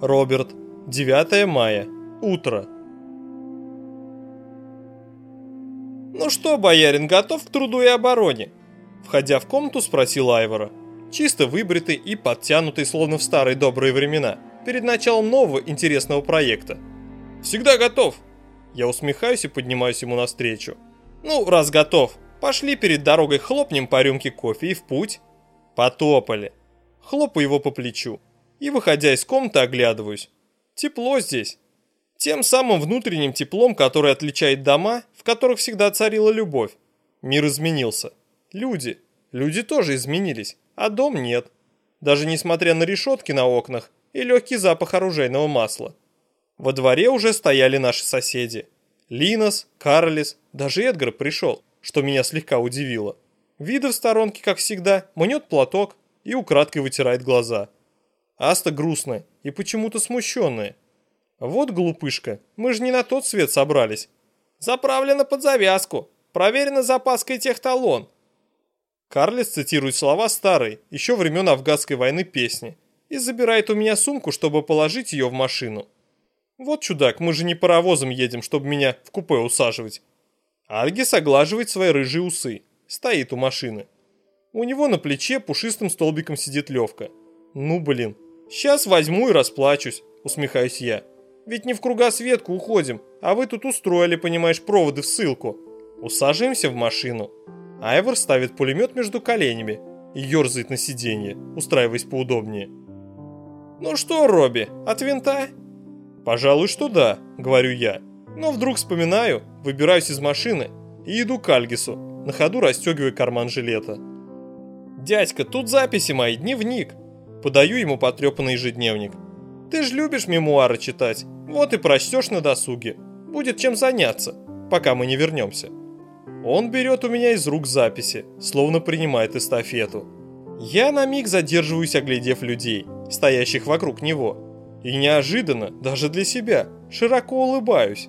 Роберт. 9 мая. Утро. «Ну что, боярин, готов к труду и обороне?» Входя в комнату, спросил Айвора. Чисто выбритый и подтянутый, словно в старые добрые времена, перед началом нового интересного проекта. «Всегда готов!» Я усмехаюсь и поднимаюсь ему навстречу. «Ну, раз готов, пошли перед дорогой хлопнем по рюмке кофе и в путь». Потопали. Хлопаю его по плечу и, выходя из комнаты, оглядываюсь. Тепло здесь. Тем самым внутренним теплом, которое отличает дома, в которых всегда царила любовь. Мир изменился. Люди. Люди тоже изменились, а дом нет. Даже несмотря на решетки на окнах и легкий запах оружейного масла. Во дворе уже стояли наши соседи. Линос, Карлис, даже Эдгар пришел, что меня слегка удивило. Вида в сторонке, как всегда, мнет платок и украдкой вытирает глаза. Аста грустная и почему-то смущенная. Вот глупышка, мы же не на тот свет собрались. Заправлено под завязку, проверено запаской техталон. Карлис цитирует слова старой, еще времен афганской войны песни, и забирает у меня сумку, чтобы положить ее в машину. Вот чудак, мы же не паровозом едем, чтобы меня в купе усаживать. Альгис оглаживает свои рыжие усы, стоит у машины. У него на плече пушистым столбиком сидит Левка. Ну блин, сейчас возьму и расплачусь, усмехаюсь я. Ведь не в кругосветку уходим, а вы тут устроили, понимаешь, проводы в ссылку. Усаживаемся в машину. Айвор ставит пулемет между коленями и ерзает на сиденье, устраиваясь поудобнее. «Ну что, Робби, от винта?» «Пожалуй, что да», — говорю я. Но вдруг вспоминаю, выбираюсь из машины и иду к Альгису, на ходу расстегивая карман жилета. «Дядька, тут записи мои, дневник!» Подаю ему потрепанный ежедневник. «Ты ж любишь мемуары читать, вот и прочтешь на досуге. Будет чем заняться, пока мы не вернемся». Он берет у меня из рук записи, словно принимает эстафету. Я на миг задерживаюсь, оглядев людей, стоящих вокруг него. И неожиданно, даже для себя, широко улыбаюсь.